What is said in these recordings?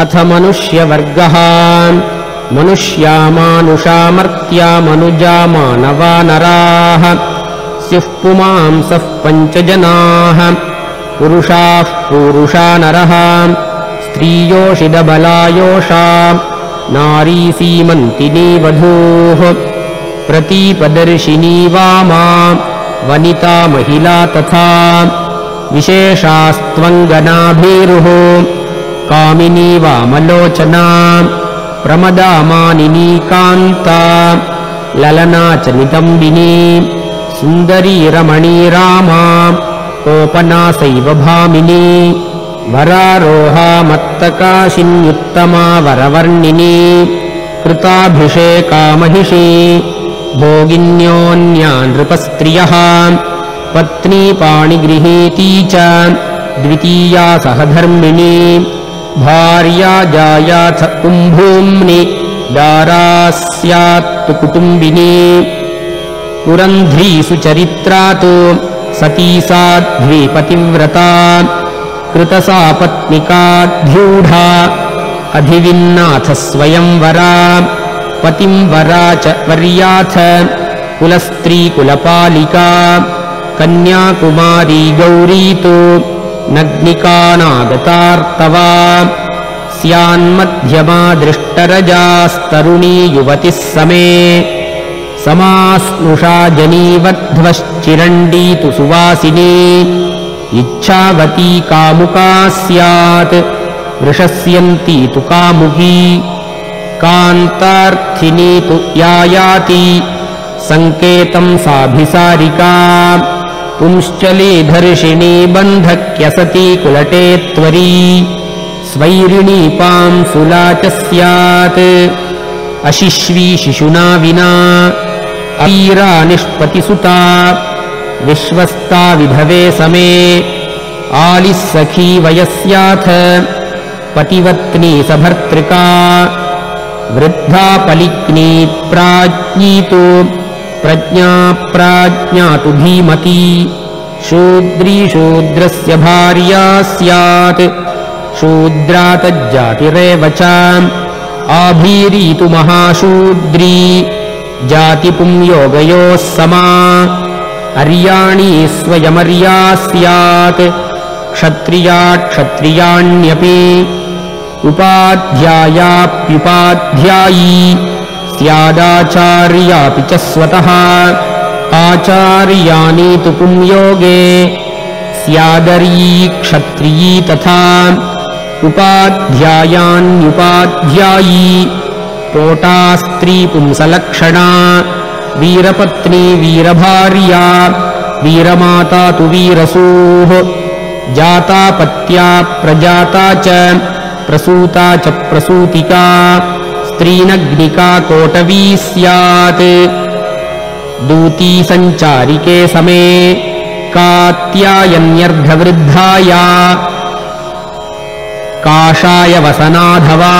अथ मनुष्यवर्गः मनुष्यामानुषामर्त्या मनुजा मानवा नराः। स्युः पुमांसः पञ्चजनाः। पुरुषाः पूरुषा नरः। स्त्रियोषिदबलायोषा। नारी सीमन्तिनी वधूः प्रतीपदर्शिनी वामा वनिता महिला तथा। विशेषास्त्वङ्गनाभीरुः कामिनी वामलोचना प्रमदामानिनी कान्ता ललना च नितम्बिनी सुन्दरी रमणी रामा कोपनासैव भामिनी वरारोहा मत्तकाशिन्युत्तमा वरवर्णिनी कृताभिषेकामहिषी भोगिन्योन्या नृपस्त्रियः पत्नी पाणिगृहीती च द्वितीया सहधर्मिणी भार्या जायाथ कुम्भूम्नि दारा स्यात्तु कुटुम्बिनी। पुरन्ध्री सुचरित्रा तु सती साध्वीपतिव्रता कृतसा पत्निकाध्यूढा अधिविन्नाथ स्वयंवरा। पतिं वरा च वर्याथ कुलस्त्रीकुलपालिका कन्याकुमारी गौरी तु नग्निकानागतार्तवा स्यान्मध्यमा दृष्टरजास्तरुणी युवतिः समे। समास्नुषा जनीवध्वश्चिरण्डी तु सुवासिनी। इच्छावती कामुका स्यात्। वृषस्यन्ती तु कामुकी। कान्तार्थिनी तु यायाति। सङ्केतम् साभिसारिका पुंश्चलीधर्षिणी बन्धक्यसती कुलटे त्वरी। स्वैरिणी पांसुला च स्यात्। अशिश्वी शिशुना विना। अवीरा निष्पतिसुता। विश्वस्ता विधवे समे। आलिः सखी वयस्याथ। पतिवत्नी सभर्तृका। वृद्धा पलिक्नी प्राज्ञी तु प्रज्ञा प्राज्ञा तु धीमती। शूद्री शूद्रस्य भार्या स्यात्। शूद्रा च आभीरी तु महाशूद्री। जातिपुंयोगयोः समा। अर्याणी स्वयमर्या स्यात्। क्षत्रिया क्षत्रियाण्यपि उपाध्यायाप्युपाध्यायी स्यादाचार्यापि च स्वतः। आचार्याणि तु पुंयोगे स्यादर्यी क्षत्रियी तथा उपाध्यायान्युपाध्यायी पोटा स्त्रीपुंसलक्षणा वीरपत्नी वीरभार्या वीरमाता तु वीरसूः जातापत्या प्रजाता च प्रसूता च प्रसूतिका कोटवी स्यात् दूती सञ्चारिके समे कात्यायन्यर्धवृद्धाया काषाय वसनाधवा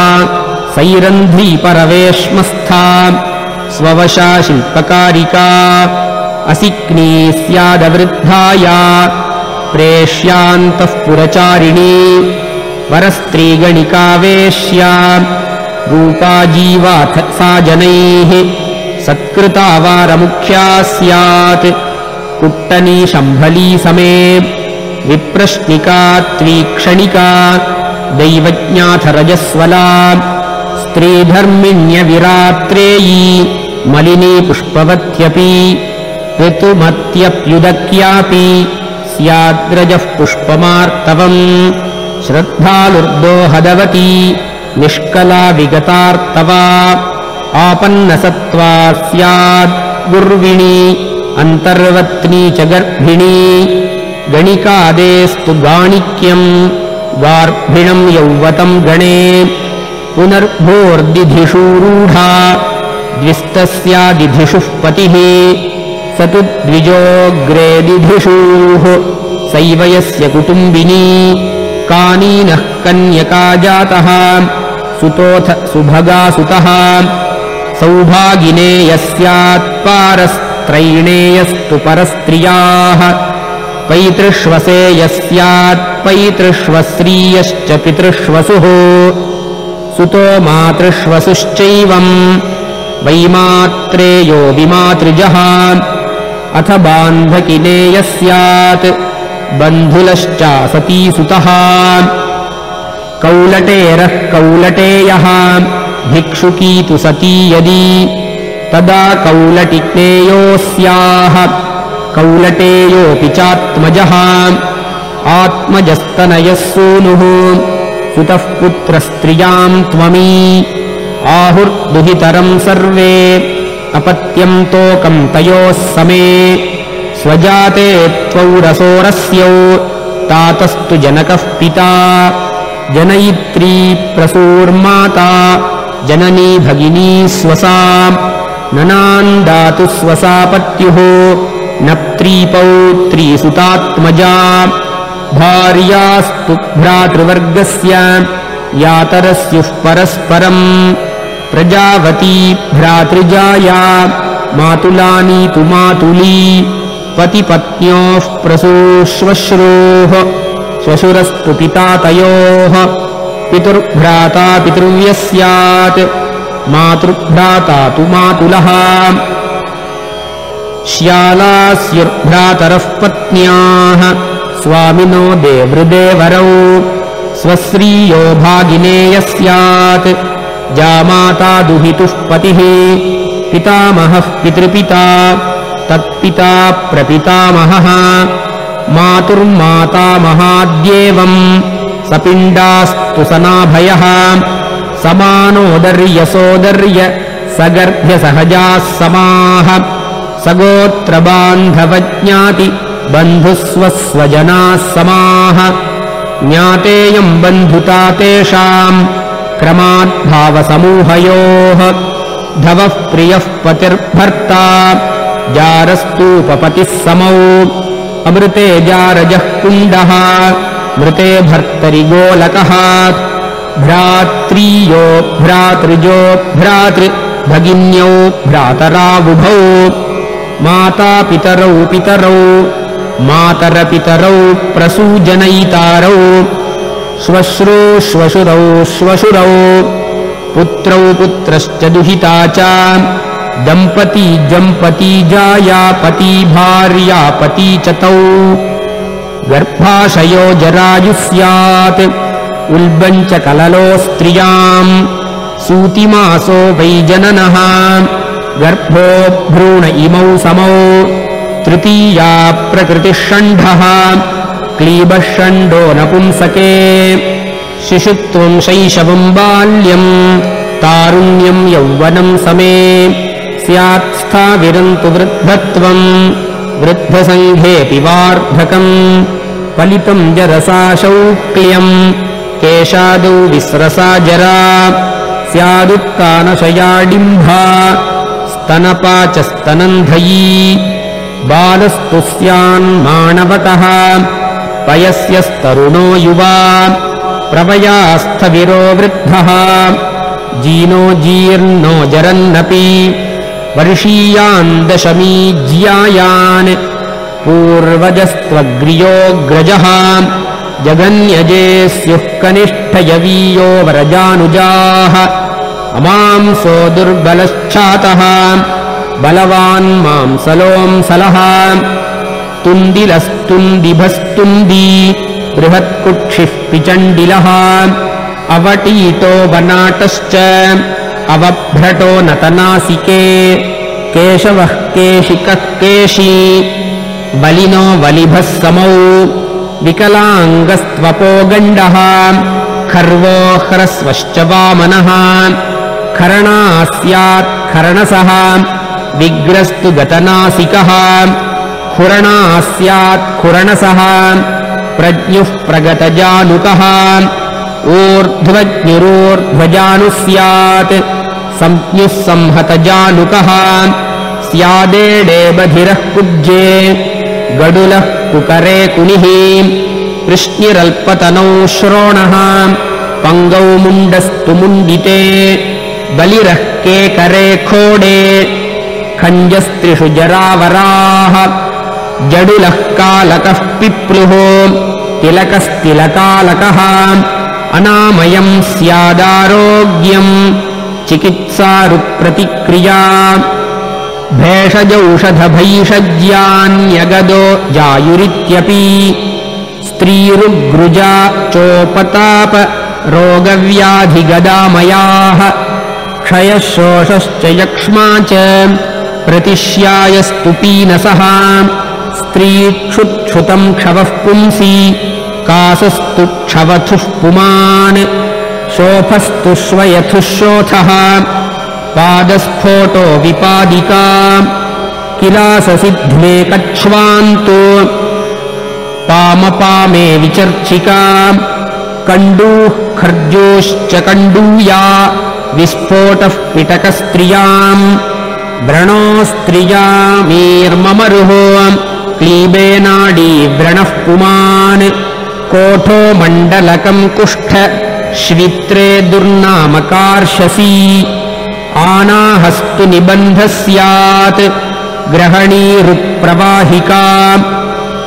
सैरन्ध्री परवेश्मस्था स्ववशा शिल्पकारिका असिक्नी स्यादवृद्धाया प्रेष्यान्तः पुरचारिणी वरस्त्रीगणिका वेश्या रूपा जीवाथ सा जनैः सत्कृता वारमुख्या स्यात्। कुट्टनी शम्भली समे विप्रश्निका त्वीक्षणिका दैवज्ञाथरजस्वला स्त्रीधर्मिण्यविरात्रेयी मलिनी पुष्पवत्यपि ऋतुमत्यप्युदक्यापि स्याद्रजः पुष्पमार्तवम् श्रद्धालुर्दोहदवती निष्कला विगतार्तवा आपन्नसत्त्वा स्याद्गुर्विणी अन्तर्वत्नी च गर्भिणी। गणिकादेस्तु गाणिक्यम् गार्भिणम् यौवतम् गणे। पुनर्भोर्दिधिषूरूढा द्विस्तस्यादिधिषुः पतिः। स तु द्विजोऽग्रे दिधिषूः सैव यस्य कुटुम्बिनी। कानीनः कन्यका जातः सुतोऽथ सुभगासुतः। सौभागिने यस्यात्पारस्त्रैणेयस्तु परस्त्रियाः। पैतृष्वसे यस्यात्पैतृष्वश्रीयश्च पितृष्वसुः। सुतो मातृष्वसुश्चैवम्। वैमात्रेयो विमातृजः। अथ बान्धकिनेयः स्यात् बन्धुलश्चासती सुतः कौलटेरः कौलटेयः। भिक्षुकी तु सती यदि। तदा कौलटिज्ञेयोऽस्याः कौलटेयोऽपि चात्मजः। आत्मजस्तनयः सूनुः। सुतः पुत्रस्त्रियाम् त्वमी। आहुर्दुहितरम् सर्वे। अपत्यम् तोकम् तयोः समे। स्वजाते त्वौरसोरस्यौ तातस्तु जनकः पिता जनयित्री प्रसूर्माता जननी भगिनी स्वसा ननान्दातु स्वसा पत्युः न त्रीपौत्रीसुतात्मजा भार्यास्तु भ्रातृवर्गस्य यातरस्युः परस्परम् प्रजावती भ्रातृजाया मातुलानी तु मातुली पतिपत्न्योः प्रसूश्वश्रोः श्वशुरस्तु पिता तयोः पितुर्भ्राता पितृव्यः स्यात् मातृभ्राता तु मातुलः। श्यालास्युर्भ्रातरः पत्न्याः। स्वामिनो देवृदेवरौ। स्वश्रीयो भागिनेयः स्यात्। जामाता दुहितुः पतिः। पितामहः पितृपिता। तत्पिता प्रपितामहः मातुर्मातामहाद्येवम् सपिण्डास्तु सनाभयः। समानोदर्यसोदर्य सगर्भ्यसहजाः समाः। सगोत्रबान्धवज्ञाति बन्धुस्वस्वजनाः समाः। ज्ञातेयम् बन्धुता तेषाम् क्रमाद्भावसमूहयोः। धवः प्रियः पतिर्भर्ता। जारस्तूपपतिः समौ अमृते जारजः कुण्डः मृते भर्तरि गोलकः भ्रात्रीयो भ्रातृजो भ्रातृभगिन्यौ भ्रातराबुभौ मातापितरौ पितरौ मातरपितरौ प्रसूजनयितारौ श्वश्रू श्वशुरौ श्वशुरौ पुत्रौ पुत्रश्च दुहिता च दम्पती जम्पती जाया पती भार्या पती च तौ गर्भाशयो जरायुः स्यात्। उल्बम् च कललो स्त्रियाम्। सूतिमासो वैजननः गर्भो भ्रूण इमौ समौ। तृतीया प्रकृतिः षण्ढः क्लीबः षण्डो नपुंसके। शिशुत्वम् शैशवम् बाल्यम्। तारुण्यम् यौवनम् समे स्यात् स्थाविरन्तु वृद्धत्वम्। वृद्धसङ्घेऽपि वार्धकम्। फलितम् जरसा शौक्ल्यम्। केशादौ विस्रसा जरा। स्यादुत्तानशयाडिम्भा स्तनपा च स्तनन्धयी। बालस्तु स्यान्माणवतः पयस्यस्तरुणो युवा। प्रवयास्थविरो वृद्धः। जीनो जीर्णो जरन्नपि वर्षीयान् दशमी ज्यायान् पूर्वजस्त्वग्र्योऽग्रजः जगन्यजे स्युः कनिष्ठयवीयो वरजानुजाः। अमांसो दुर्बलश्चातः। बलवान् मांसलोऽंसलः तुन्दिलस्तुन्दिभस्तुन्दी बृहत्कुक्षिः पिचण्डिलः। अवटीतो वनाटश्च अवभ्रटो नतनासिके केशवः केशिकः केशी बलिनो वलिभः समौ विकलाङ्गस्त्वपो गण्डः खर्वो ह्रस्वश्च वामनः खरणा स्यात् खरणसः विग्रस्तु गतनासिकः खुरणा स्यात् खुरणसः प्रज्ञुः प्रगतजानुकः ऊर्ध्वज्ञुरोर्ध्वजानुः स्यात् संज्ञुः संहतजानुकः स्यादेडे बधिरः कुब्जे गडुलः कुकरे कुनिः। कृष्णिरल्पतनौ श्रोणः पङ्गौ मुण्डस्तु मुण्डिते बलिरः केकरे खोडे। खञ्जस्त्रिषु जरावराः जडुलः कालकः पिप्लुः तिलकस्तिलकालकः। अनामयम् स्यादारोग्यम् चिकित्सारुप्रतिक्रिया भेषजौषधभैषज्यान्यगदो जायुरित्यपि। स्त्रीरुग्रुजा चोपताप रोगव्याधिगदामयाः। क्षयशोषश्च यक्ष्मा च प्रतिश्यायस्तु पीनसः। स्त्रीक्षुच्छुतम् क्षवः पुंसि। कासस्तु क्षवथुः पुमान् शोफस्तु पादस्फोटो विपादिका। किलाससिद्धे कक्ष्वान्तु पामपामे विचर्चिका। कण्डूः खर्जोश्च कण्डूया। विस्फोटः पिटकस्त्रियाम्। व्रणोस्त्रियामीर्ममरुः। क्लीबेनाडी व्रणः पुमान् कोठो मण्डलकम् कुष्ठ श्वित्रे दुर्नामकार्षसी। आनाहस्तु निबन्धः स्यात्। ग्रहणीरुप्रवाहिका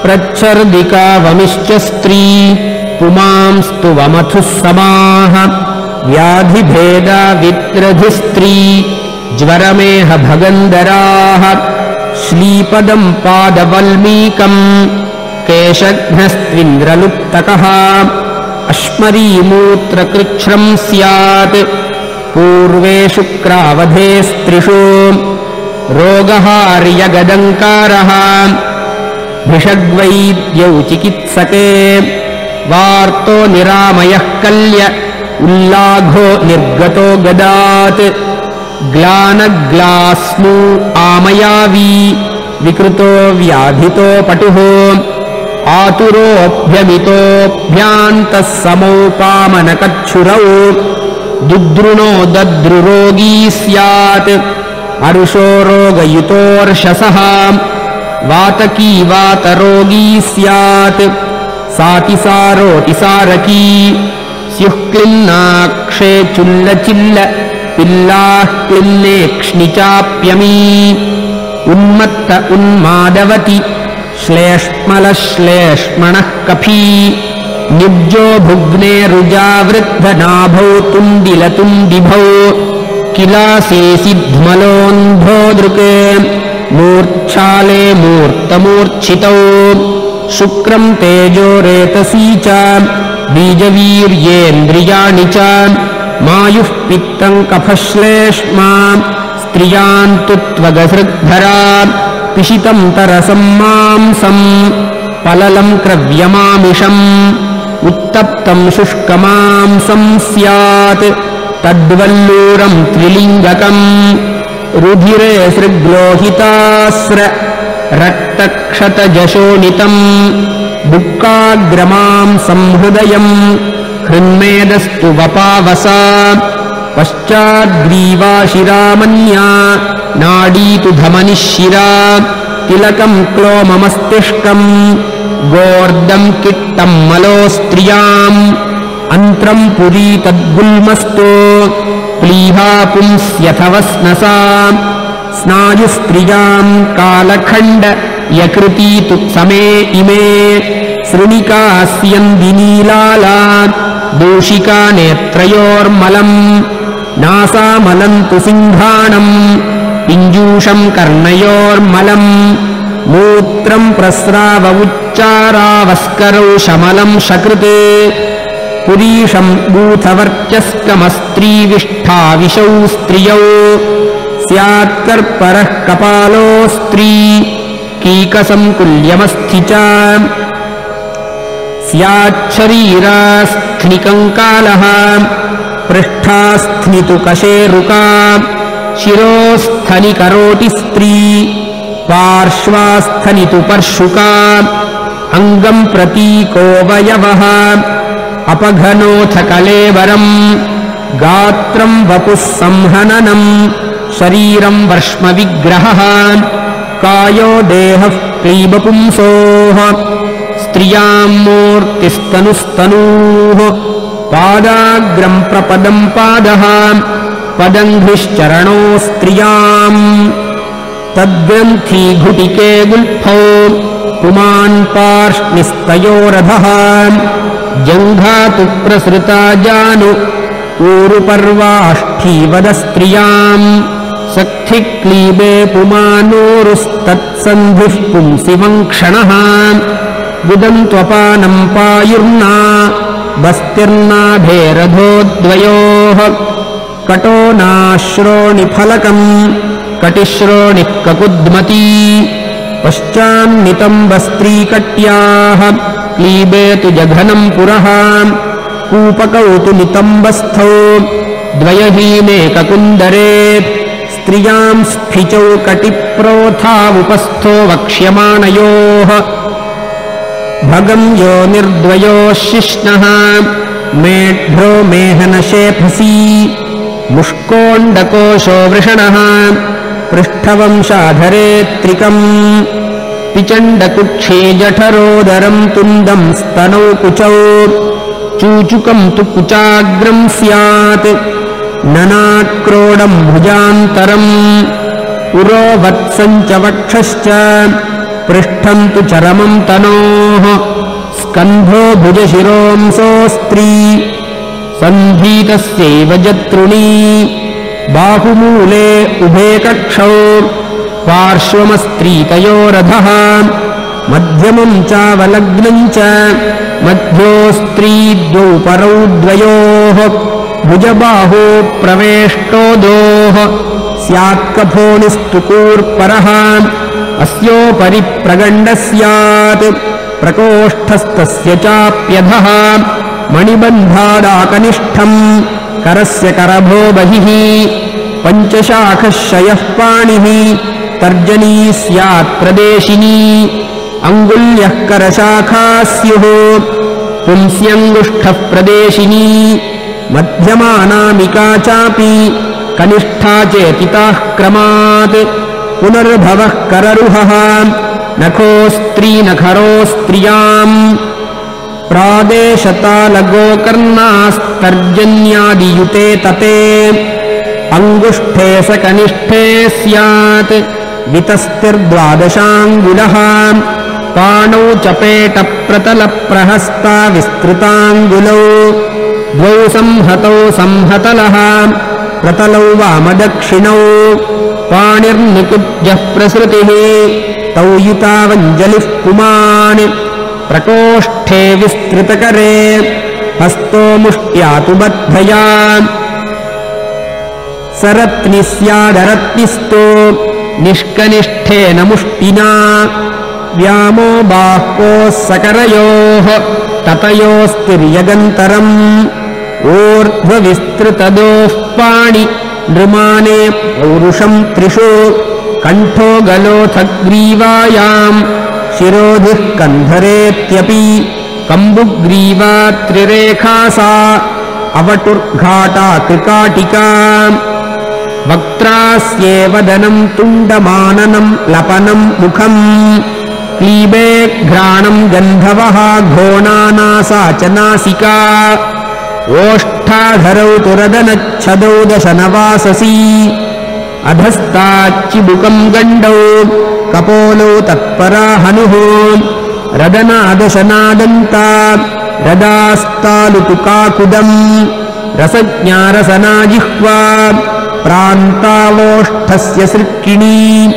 प्रच्छर्दिका वमिश्च स्त्री। पुमांस्तु वमथुः समाः। व्याधिभेदावित्रधिस्त्री ज्वरमेह भगन्दराः श्लीपदम् पादवल्मीकम्। केशघ्नस्त्विन्द्रलुप्तकः अश्मरीमूत्रकृच्छ्रम् स्यात्। पूर्वे शुक्रावधे स्त्रिषु। रोगहार्यगदङ्कारः। भिषग्वैद्यौ चिकित्सके। वार्तो निरामयः कल्य उल्लाघो निर्गतो गदात्। ग्लानग्लास्नु आमयावी विकृतो व्याधितो पटुः आतुरोऽभ्यमितोऽभ्यान्तः समौपामनकच्छुरौ दुद्रुणो दद्रुरोगी स्यात्। अरुषो रोगयुतोर्षसः वातकी वातरोगी स्यात्। सातिसारोतिसारकी स्युः क्लिन्नाक्षे चुल्लचिल्ल पिल्लाः क्लिन्नेक्ष्णि चाप्यमी उन्मत्त उन्मादवति श्लेष्मलश्लेष्मणः कफी निब्जो भुग्ने रुजावृद्धनाभौ तुण्डिलतुण्डिभौ। किलासेसिध्मलोऽन्धो दृके। मूर्च्छाले मूर्तमूर्च्छितौ। शुक्रम् तेजो रेतसी च। बीजवीर्येन्द्रियाणि च। मायुः पित्तम् कफश्लेष्मा। स्त्रियाम् तु त्वगसृग्धरा पिशितम् तरसम् मांसम् पललम् क्रव्यमामिषम् उत्तप्तम् शुष्कमांसम् स्यात् तद्वल्लूरम् त्रिलिङ्गकम् रुधिरे सृग्लोहितास्र रक्तक्षतजशोणितम् बुक्काग्रमाम् संहृदयम् हृन्मेदस्तु वपावसा पश्चाद्ग्रीवाशिरामन्या नाडीतु धमनिशिरा तिलकम् क्लोममस्तिष्कम् गोर्दम् किट्टम् मलोस्त्रियाम् अन्त्रम् पुरी तद्गुल्मस्तु प्लीहा पुंस्यथवस्नसा स्नायुस्त्रियाम् कालखण्ड यकृती तु समे इमे सृणिकास्यन्दिनीलाला दूषिका नेत्रयोर्मलम् नासामलम् तु सिंहाणम् पिञ्जूषम् कर्णयोर्मलम् मूत्रम् प्रस्राव उच्चारावस्करौ शमलम् शकृते पुरीशम् बूथवर्चस्कमस्त्रीविष्ठाविशौ स्त्रियौ स्यात्कर्परः कपालो स्त्री कीकसङ्कुल्यमस्थि च। स्याच्छरीरास्थ्निकङ्कालः पृष्ठास्थ्नितु कशेरुका शिरोस्थनि करोति स्त्री पार्श्वास्थनितु पर्शुका अङ्गम् प्रतीकोऽवयवः अपघनोऽथ कलेवरम् गात्रम् वपुः संहननम् शरीरम् वर्ष्मविग्रहः कायो देहः क्लीबपुंसोः स्त्रियाम् मूर्तिस्तनुस्तनूः पादाग्रम् प्रपदम् पादः पदङ्घ्रिश्चरणो स्त्रियाम् तद्ग्रन्थी घुटिके गुल्फौ। पुमान् पार्ष्णिस्तयोरधः। जङ्घातु प्रसृता जानु। ऊरुपर्वाष्ठीवदस्त्रियाम्। सखिक्लीबे पुमानोरुस्तत्सन्धिः पुंसि वङ्क्षणः गुदन्त्वपानम् पायुर्ना बस्तिर्नाभेरधोद्वयोः कटो नाश्रोणिफलकम् कटिश्रोणिः ककुद्मती पश्चान्नितम्बस्त्रीकट्याः क्लीबेतु जघनम् पुरः कूपकौ तु नितम्बस्थौ द्वयहीनेककुन्दरे स्त्रियाम् स्फिचौ कटिप्रोथावुपस्थो वक्ष्यमाणयोः भगम् यो निर्द्वयोः शिष्णः मेढ्रो मेहनशेफसी मुष्कोण्डकोशो वृषणः। पृष्ठवंशाधरेत्रिकम् पिचण्डकुक्षे जठरोदरम् तुन्दम् स्तनौ कुचौ। चूचुकम् तु कुचाग्रम् स्यात्। ननाक्रोडम् भुजान्तरम्। पुरोवत्सम् च वक्षश्च। पृष्ठम् तु चरमम् तनोः। स्कन्धो भुजशिरोंसोऽस्त्री सन्धीतस्यैव जतृणी। बाहुमूले उभे कक्षौ पार्श्वमस्त्रीतयोरधः मध्यमम् चावलग्नम् च मध्योस्त्री द्वौ परौ द्वयोः भुजबाहो प्रवेष्टोदोः स्यात्कफोणिस्तु कूर्परः अस्योपरि प्रगण्डः स्यात् प्रकोष्ठस्तस्य चाप्यधः मणिबन्धादाकनिष्ठम्। करस्य करभो बहिः। पञ्चशाखः शयः पाणिः। तर्जनी स्यात् प्रदेशिनी। अङ्गुल्यः करशाखा स्युः पुंस्यङ्गुष्ठः प्रदेशिनी। मध्यमानामिका चापि। कनिष्ठा चेतिताः क्रमात्। पुनर्भवः कररुहः। नखोस्त्रीनखरोस्त्रियाम् प्रादेशतालगोकर्णास्तर्जन्यादियुते तते। अङ्गुष्ठे स कनिष्ठे स्यात्। वितस्तिर्द्वादशाङ्गुलः। पाणौ चपेटप्रतलप्रहस्ता विस्तृताङ्गुलौ। द्वौ संहतौ संहतलः। प्रतलौ वामदक्षिणौ। पाणिर्निकुब्जः प्रसृतिः। तौ युतावञ्जलिः पुमान् प्रकोष्ठे विस्तृतकरे हस्तो मुष्ट्यातु बद्धया। सरत्नि स्यादरत्निस्तो निष्कनिष्ठेन मुष्टिना। व्यामो बाह्वोः सकरयोः ततयोस्तिर्यगन्तरम्। ऊर्ध्वविस्तृतदोः पाणि नृमाने पौरुषम् त्रिषु। कण्ठो गलोऽथ ग्रीवायाम् शिरोधिः कन्धरेत्यपि कम्बुग्रीवा त्रिरेखा सा अवटुर्घाटा त्रिकाटिका वक्त्रास्येवदनम् तुण्डमाननम् लपनम् मुखम् क्लीबे घ्राणम् गन्धवः घोणानासा च नासिका ओष्ठाधरौ तुरदनच्छदौ दशनवाससी अधस्ताच्चिबुकम् गण्डौ। कपोलौ तत्परा हनुः। रदनादशनादन्ता। रदास्तालुतुकाकुदम् रसज्ञारसनाजिह्वा। प्रान्तावोष्ठस्य सृक्किणी।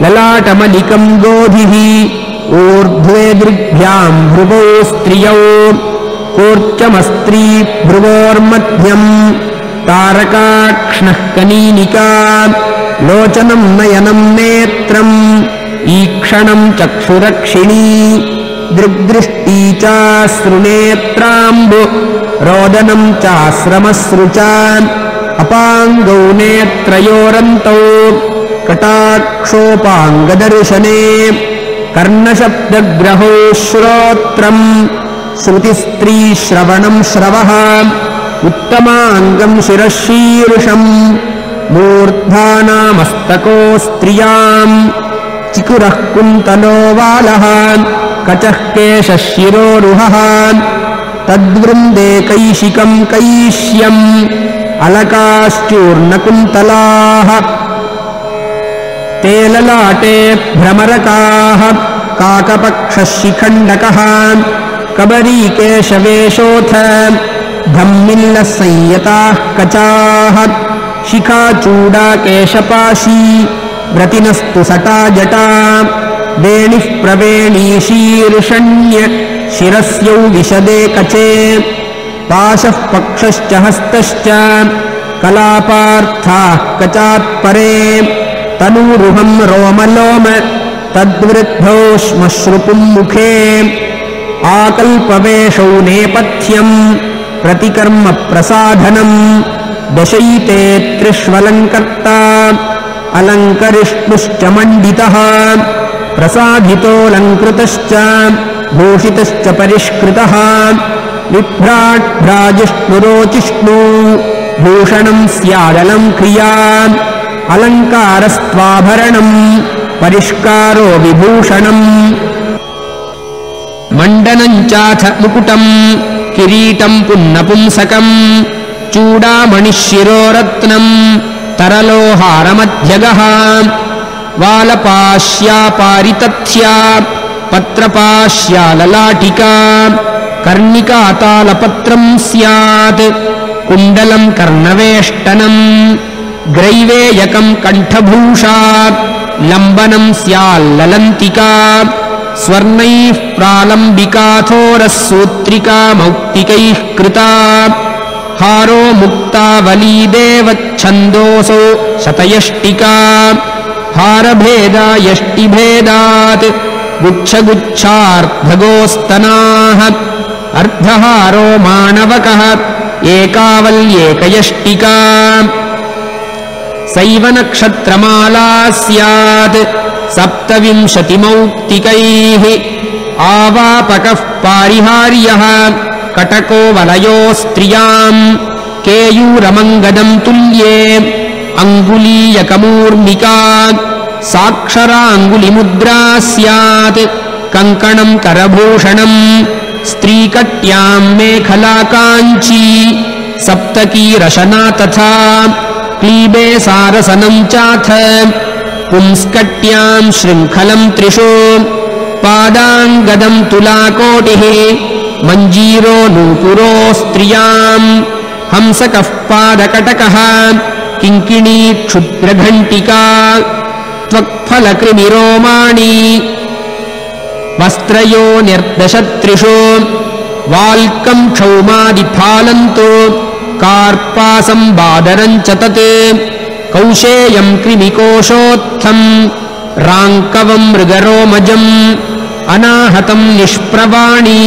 ललाटमलिकम् गोधिः। ऊर्ध्वे दृग्भ्याम् भ्रुवौ स्त्रियौ। कूर्चमस्त्री भ्रुवोर्मध्यम् तारकाक्ष्णः कनीनिका लोचनम् नयनम् नेत्रम् ईक्षणम् चक्षुरक्षिणी दृग्दृष्टी चाश्रुनेत्राम्बु रोदनम् चाश्रमश्रु च अपाङ्गौ नेत्रयोरन्तौ कटाक्षोपाङ्गदर्शने कर्णशब्दग्रहौ श्रोत्रम् श्रुतिस्त्रीश्रवणम् श्रवः उत्तमाङ्गम् शिरः शीर्षम् मूर्धानामस्तको स्त्रियाम् चिकुरः कुन्तलो वालः कचः केशः शिरोरुहः तद्वृन्दे कैशिकम् कैश्यम् अलकाश्चूर्णकुन्तलाः ते ललाटे भ्रमरकाः काकपक्षः शिखण्डकः कबरीकेशवेशोऽथ धम्मिल्लः संयताः कचाः शिखाचूडाकेशपाशी व्रतिनस्तु सटा जटा वेणिः प्रवेणीशीर्षण्य शिरस्यौ विशदे कचे पाशः पक्षश्च हस्तश्च कलापार्थाः कचात्परे तनूरुहम् रोमलोम तद्वृद्धौ श्मश्रुपुम् मुखे आकल्पवेषौ नेपथ्यम् प्रतिकर्मप्रसाधनम् दशैते त्रिष्वलङ्कर्ता अलङ्करिष्णुश्च मण्डितः प्रसाधितोऽलङ्कृतश्च भूषितश्च परिष्कृतः बिभ्राट्भ्राजिष्णुरोचिष्णु भूषणम् स्यादलम् क्रिया अलङ्कारस्त्वाभरणम् परिष्कारो विभूषणम् मण्डनम् चाथ मुकुटम् किरीटम् पुन्नपुंसकम् चूडामणिः शिरोरत्नम् तरलोहारमध्यगः वालपाश्यापारितथ्या पत्रपाश्या ललाटिका कर्णिकातालपत्रम् स्यात् कुण्डलम् कर्णवेष्टनम् ग्रैवेयकम् कण्ठभूषा लम्बनम् स्याल्ललन्तिका स्वर्णैः प्रालम्बिकाथोरः सूत्रिका मौक्तिकैः कृता। हारो मुक्तावलीदेवच्छन्दोऽसौ शतयष्टिका। हारभेदा यष्टिभेदात् गुच्छगुच्छार्धगोस्तनाः। अर्धहारो माणवकः एकावल्येकयष्टिका। सैव नक्षत्रमाला स्यात् सप्तविंशतिमौक्तिकैः आवापकः पारिहार्यः कटको वलयो स्त्रियाम् केयूरमङ्गदम् तुल्ये अङ्गुलीयकमूर्मिका साक्षराङ्गुलिमुद्रा स्यात् कङ्कणम् करभूषणम् स्त्रीकट्याम् मेखला काञ्ची सप्तकीरशना तथा क्लीबे सारसनम् चाथ पुंस्कट्याम् शृङ्खलम् त्रिषु पादाङ्गदम् तुलाकोटिः मञ्जीरो नूपुरो स्त्रियाम् हंसकः पादकटकः किङ्किणी क्षुद्रघण्टिका त्वक्फलकृमिरोमाणि वस्त्रयो निर्दशत्रिषु वाल्कम् क्षौमादिफालन्तु कार्पासम् बादरम् च तत् कौशेयम् कृमिकोशोत्थम् राङ्कवम् मृगरोमजम् अनाहतम् निष्प्रवाणि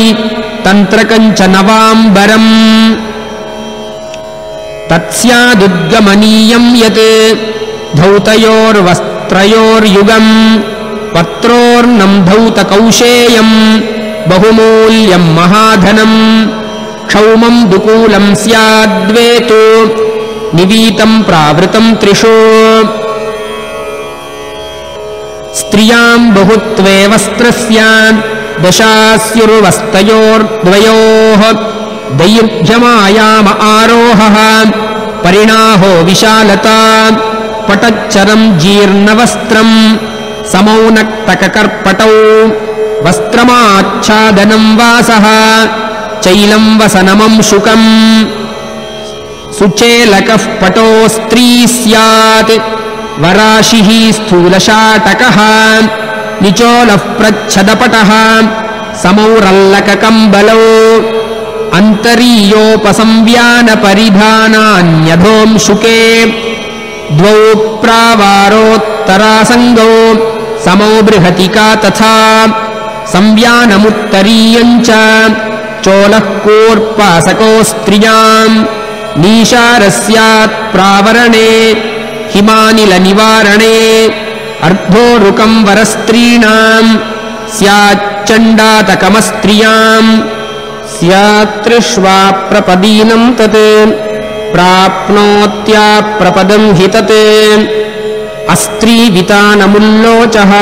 तन्त्रकम् च नवाम्बरम्। तत्स्यादुद्गमनीयम् यत् धौतयोर्वस्त्रयोर्युगम् पत्रोर्नम् धौतकौशेयम् बहुमूल्यम् महाधनम्। क्षौमम् दुकूलम् स्याद्वेतु निवीतम् प्रावृतम् त्रिषु। स्त्रियाम् बहुत्वे वस्त्रस्य दशास्युर्वस्तयोर्द्वयोः। दैर्घ्यमायाम आरोहः परिणाहो विशालता। पटच्चरम् जीर्णवस्त्रम् समौनक्तककर्पटौ। वस्त्रमाच्छादनम् वासः चैलम् वसनमम् शुकम् सुचेलकः पटो स्त्री स्यात्। वराशिः स्थूलशाटकः। निचोलः प्रच्छदपटः। समौरल्लककम्बलौ अन्तरीयोपसंव्यानपरिधानान्यधोंशुके द्वौ प्रावारोत्तरासङ्गौ। समौ बृहतिका तथा। संव्यानमुत्तरीयम् च। चोलः कूर्पासको स्त्रियाम् नीशारस्यात् प्रावरणे हिमानिलनिवारणे अर्धोरुकम् वरस्त्रीणाम् स्याच्चण्डातकमस्त्रियाम् स्यात्रिष्वाप्रपदीनम् तत् प्राप्नोत्याप्रपदम् हि तत्। अस्त्रीवितानमुल्लोचः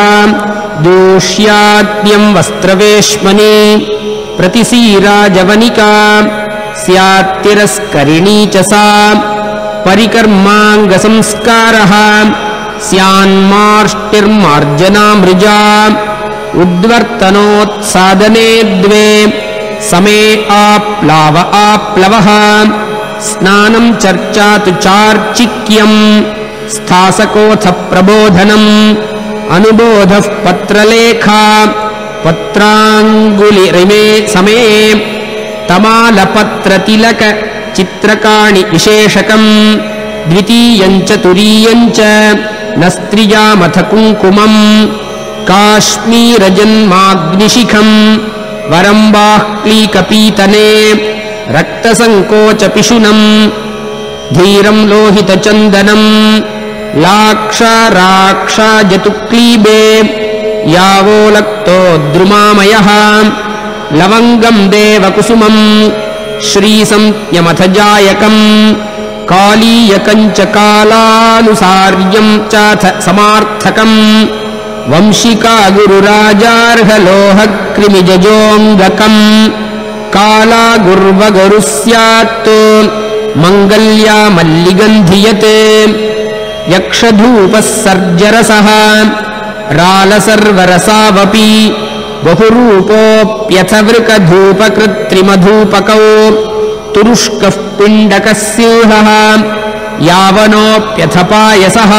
दूष्याद्यम् वस्त्रवेश्मनि प्रतिसीराजवनिका स्यात्तिरस्करिणी च सा। परिकर्माङ्गसंस्कारः। स्यान्मार्ष्टिर्मार्जनामृजा। उद्वर्तनोत्सादने द्वे। समे आप्लाव आप्लवः। स्नानम् चर्चा तु चार्चिक्यम्। स्थासकोऽथ प्रबोधनम् अनुबोधः पत्रलेखा। पत्राङ्गुलिरिमे समे तमालपत्रतिलक चित्रकाणि विशेषकम् द्वितीयम् च तुरीयम् च न स्त्रियामथ कुङ्कुमम् काश्मीरजन्माग्निशिखम् वरम् बाह्क्लीकपीतने रक्तसङ्कोचपिशुनम् धीरम् लोहितचन्दनम् लाक्षाराक्षाजतुक्लीबे यावोलक्तो द्रुमामयः लवङ्गम् देवकुसुमम् श्रीसंज्ञमथजायकम् कालीयकम् च कालानुसार्यम् चाथ समार्थकम्। वंशिका गुरुराजार्हलोहक्रिमिजजोऽङ्गकम् काला गुर्वगुरुः स्यात् मङ्गल्या मल्लिगन्धियते यक्षधूपः सर्जरसः रालसर्वरसावपि बहुरूपोऽप्यथ वृकधूपकृत्रिमधूपकौ तुरुष्कः पिण्डकः सिंहः। यावनोऽप्यथ पायसः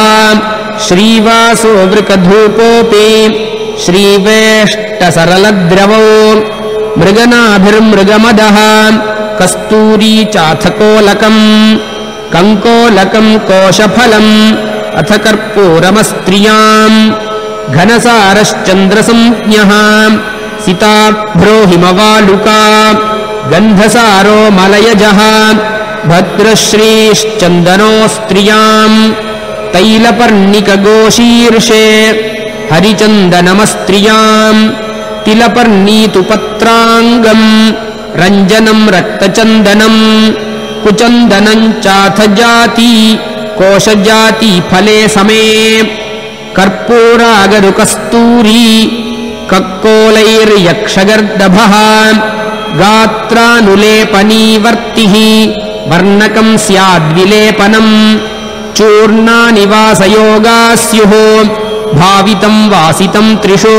श्रीवासो वृकधूपोऽपि श्रीवेष्टसरलद्रवौ। मृगनाभिर्मृगमदः। कस्तूरी चाथकोलकम्। कङ्कोलकम् कोशफलम्। अथ कर्पूरमस्त्रियाम् घनसारश्चन्द्रसंज्ञः। सिताभ्रोहिमवालुका गन्धसारो मलयजः। भद्रश्रीश्चन्दनोऽस्त्रियाम् तैलपर्णिकगोशीर्षे हरिचन्दनमस्त्रियाम्। तिलपर्णीतु पत्राङ्गम् रञ्जनम् रक्तचन्दनम्। कुचन्दनम् चाथ जाती कोशजाती फले समे कर्पूरागरुकस्तूरी कक्कोलैर्यक्षगर्दभः गात्रानुलेपनीवर्तिः वर्णकम् स्याद्विलेपनम् चूर्णानि वासयोगा स्युः भावितम् वासितम् त्रिषु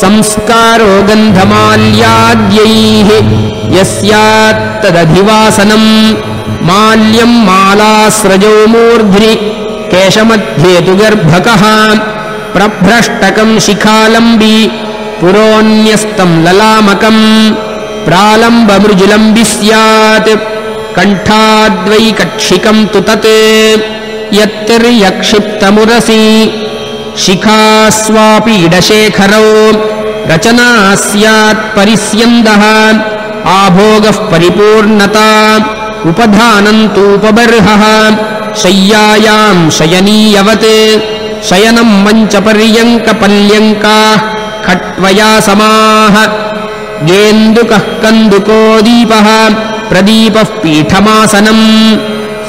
संस्कारो गन्धमाल्याद्यैः यस्यात्तदधिवासनम् माल्यम् मालास्रजो मूर्ध्नि केशमध्ये तु गर्भकः प्रभ्रष्टकम् शिखालम्बि पुरोऽन्यस्तम् ललामकम् प्रालम्बमृजुलम्बि स्यात् कण्ठाद्वैकक्षिकम् तु तत् यत्तिर्यक्षिप्तमुरसि शिखास्वापीडशेखरौ रचना स्यात् परिस्यन्दः आभोगः परिपूर्णता उपधानम् तूपबर्हः शय्यायाम् शयनीयवत्। शयनम् मञ्चपर्यङ्कपल्यङ्काः खट्वया समाः गेन्दुकः कन्दुको दीपः प्रदीपः पीठमासनम्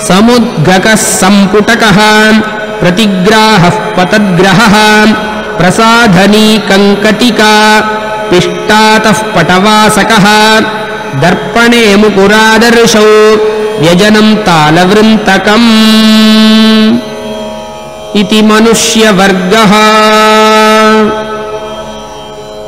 समुद्गकः सम्पुटकः प्रतिग्राहः पतद्ग्रहः। प्रसाधनी कङ्कटिका पिष्टातः पटवासकः। दर्पणे मुकुरादर्शौ व्यजनम् तालवृन्तकम् इति मनुष्यवर्गः